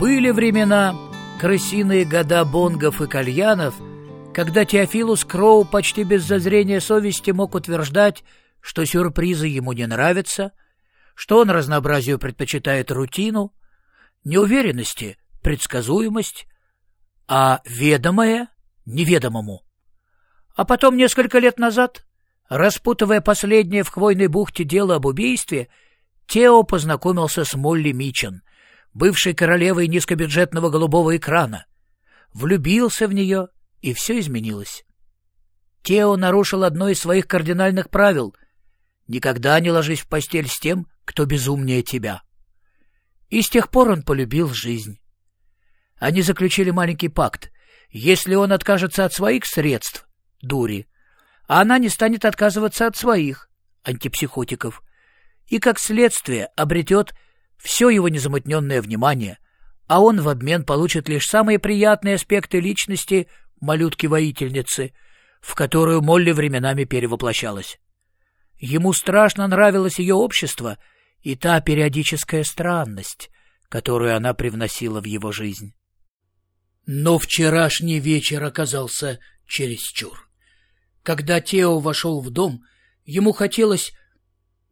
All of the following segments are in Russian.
Были времена, крысиные года бонгов и кальянов, когда Теофилус Кроу почти без зазрения совести мог утверждать, что сюрпризы ему не нравятся, что он разнообразию предпочитает рутину, неуверенности — предсказуемость, а ведомое — неведомому. А потом, несколько лет назад, распутывая последнее в Хвойной бухте дело об убийстве, Тео познакомился с Молли Мичен, бывшей королевой низкобюджетного голубого экрана, влюбился в нее, и все изменилось. Тео нарушил одно из своих кардинальных правил — никогда не ложись в постель с тем, кто безумнее тебя. И с тех пор он полюбил жизнь. Они заключили маленький пакт. Если он откажется от своих средств, дури, а она не станет отказываться от своих, антипсихотиков, и, как следствие, обретет все его незамутненное внимание, а он в обмен получит лишь самые приятные аспекты личности малютки-воительницы, в которую Молли временами перевоплощалась. Ему страшно нравилось ее общество и та периодическая странность, которую она привносила в его жизнь. Но вчерашний вечер оказался чересчур. Когда Тео вошел в дом, ему хотелось...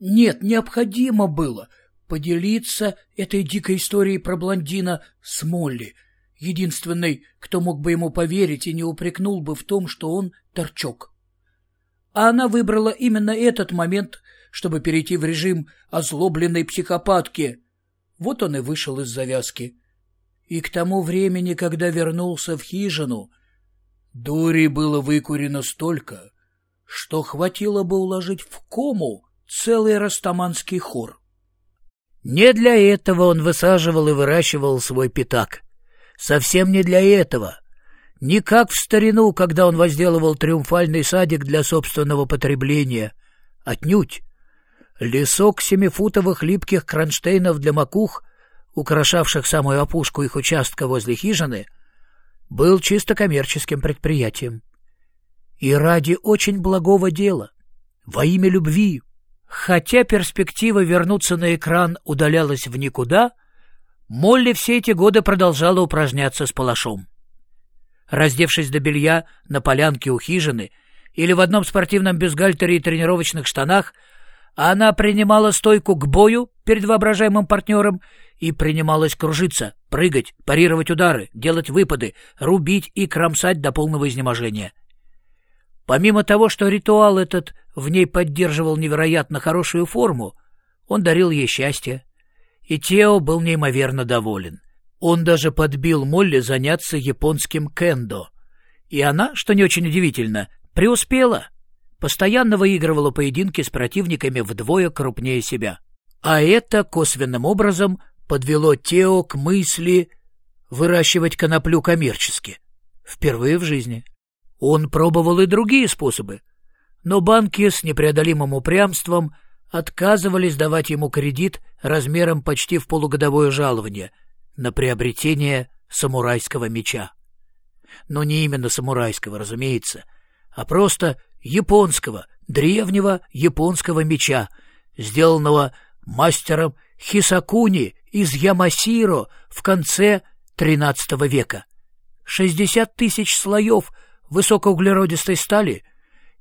Нет, необходимо было поделиться этой дикой историей про блондина с Молли, единственной, кто мог бы ему поверить и не упрекнул бы в том, что он торчок а она выбрала именно этот момент, чтобы перейти в режим озлобленной психопатки. Вот он и вышел из завязки. И к тому времени, когда вернулся в хижину, дури было выкурено столько, что хватило бы уложить в кому целый растаманский хор. Не для этого он высаживал и выращивал свой пятак. Совсем не для этого — не как в старину, когда он возделывал триумфальный садик для собственного потребления. Отнюдь. Лесок семифутовых липких кронштейнов для макух, украшавших самую опушку их участка возле хижины, был чисто коммерческим предприятием. И ради очень благого дела, во имя любви. Хотя перспектива вернуться на экран удалялась в никуда, Молли все эти годы продолжала упражняться с палашом раздевшись до белья на полянке у хижины или в одном спортивном бюстгальтере и тренировочных штанах, она принимала стойку к бою перед воображаемым партнером и принималась кружиться, прыгать, парировать удары, делать выпады, рубить и кромсать до полного изнеможения. Помимо того, что ритуал этот в ней поддерживал невероятно хорошую форму, он дарил ей счастье, и Тео был неимоверно доволен. Он даже подбил Молли заняться японским кендо. И она, что не очень удивительно, преуспела. Постоянно выигрывала поединки с противниками вдвое крупнее себя. А это косвенным образом подвело Тео к мысли выращивать коноплю коммерчески. Впервые в жизни. Он пробовал и другие способы. Но банки с непреодолимым упрямством отказывались давать ему кредит размером почти в полугодовое жалование — на приобретение самурайского меча. Но не именно самурайского, разумеется, а просто японского, древнего японского меча, сделанного мастером Хисакуни из Ямасиро в конце XIII века. 60 тысяч слоев высокоуглеродистой стали,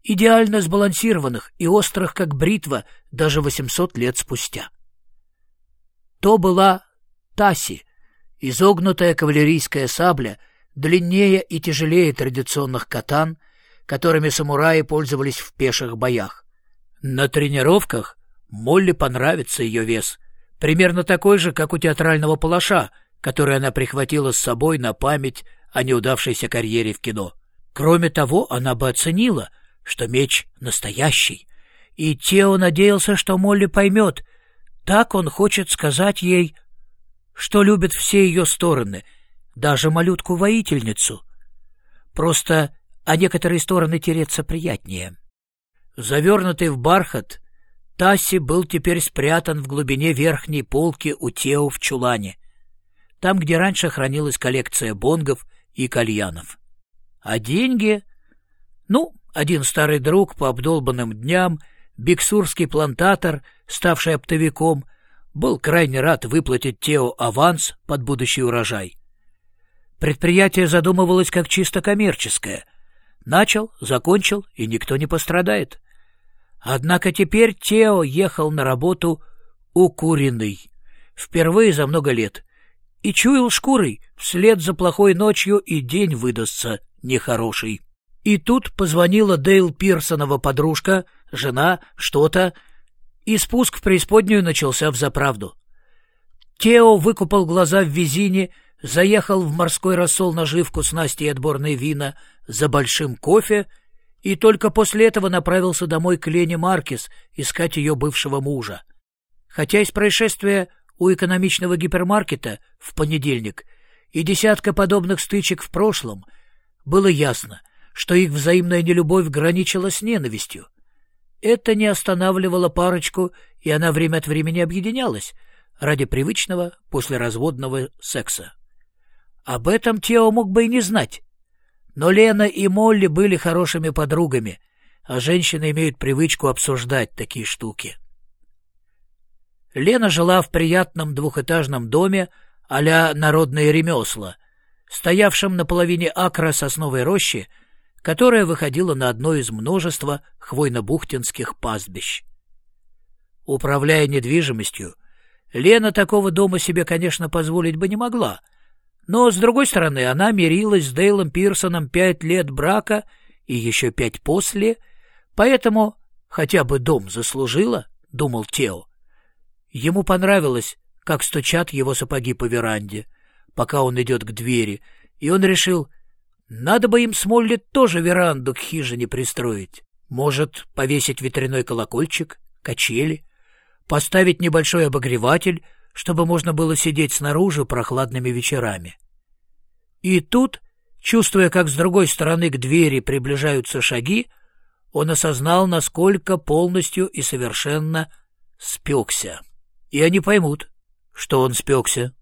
идеально сбалансированных и острых, как бритва, даже 800 лет спустя. То была Таси, Изогнутая кавалерийская сабля длиннее и тяжелее традиционных катан, которыми самураи пользовались в пеших боях. На тренировках Молли понравится ее вес, примерно такой же, как у театрального палаша, который она прихватила с собой на память о неудавшейся карьере в кино. Кроме того, она бы оценила, что меч настоящий, и Тео надеялся, что Молли поймет. Так он хочет сказать ей что любит все ее стороны, даже малютку-воительницу. Просто а некоторые стороны тереться приятнее. Завернутый в бархат, Тасси был теперь спрятан в глубине верхней полки у Тео в чулане, там, где раньше хранилась коллекция бонгов и кальянов. А деньги... Ну, один старый друг по обдолбанным дням, биксурский плантатор, ставший оптовиком — был крайне рад выплатить Тео аванс под будущий урожай. Предприятие задумывалось как чисто коммерческое. Начал, закончил, и никто не пострадает. Однако теперь Тео ехал на работу укуренный. Впервые за много лет. И чуял шкурой, вслед за плохой ночью и день выдастся нехороший. И тут позвонила Дейл Пирсонова подружка, жена, что-то, и спуск в преисподнюю начался в заправду. Тео выкупал глаза в визине, заехал в морской рассол наживку с Настей отборные вина за большим кофе и только после этого направился домой к Лене Маркис искать ее бывшего мужа. Хотя из происшествия у экономичного гипермаркета в понедельник и десятка подобных стычек в прошлом было ясно, что их взаимная нелюбовь граничила с ненавистью. Это не останавливало парочку, и она время от времени объединялась ради привычного послеразводного секса. Об этом Тео мог бы и не знать. Но Лена и Молли были хорошими подругами, а женщины имеют привычку обсуждать такие штуки. Лена жила в приятном двухэтажном доме а-ля народные ремесла, стоявшем на половине акра сосновой рощи, которая выходила на одно из множества хвойно-бухтинских пастбищ. Управляя недвижимостью, Лена такого дома себе, конечно, позволить бы не могла — но, с другой стороны, она мирилась с Дейлом Пирсоном пять лет брака и еще пять после, поэтому хотя бы дом заслужила, — думал Тео. Ему понравилось, как стучат его сапоги по веранде, пока он идет к двери, и он решил, надо бы им с Молли тоже веранду к хижине пристроить. Может, повесить ветряной колокольчик, качели, поставить небольшой обогреватель — чтобы можно было сидеть снаружи прохладными вечерами. И тут, чувствуя, как с другой стороны к двери приближаются шаги, он осознал, насколько полностью и совершенно спекся. И они поймут, что он спекся.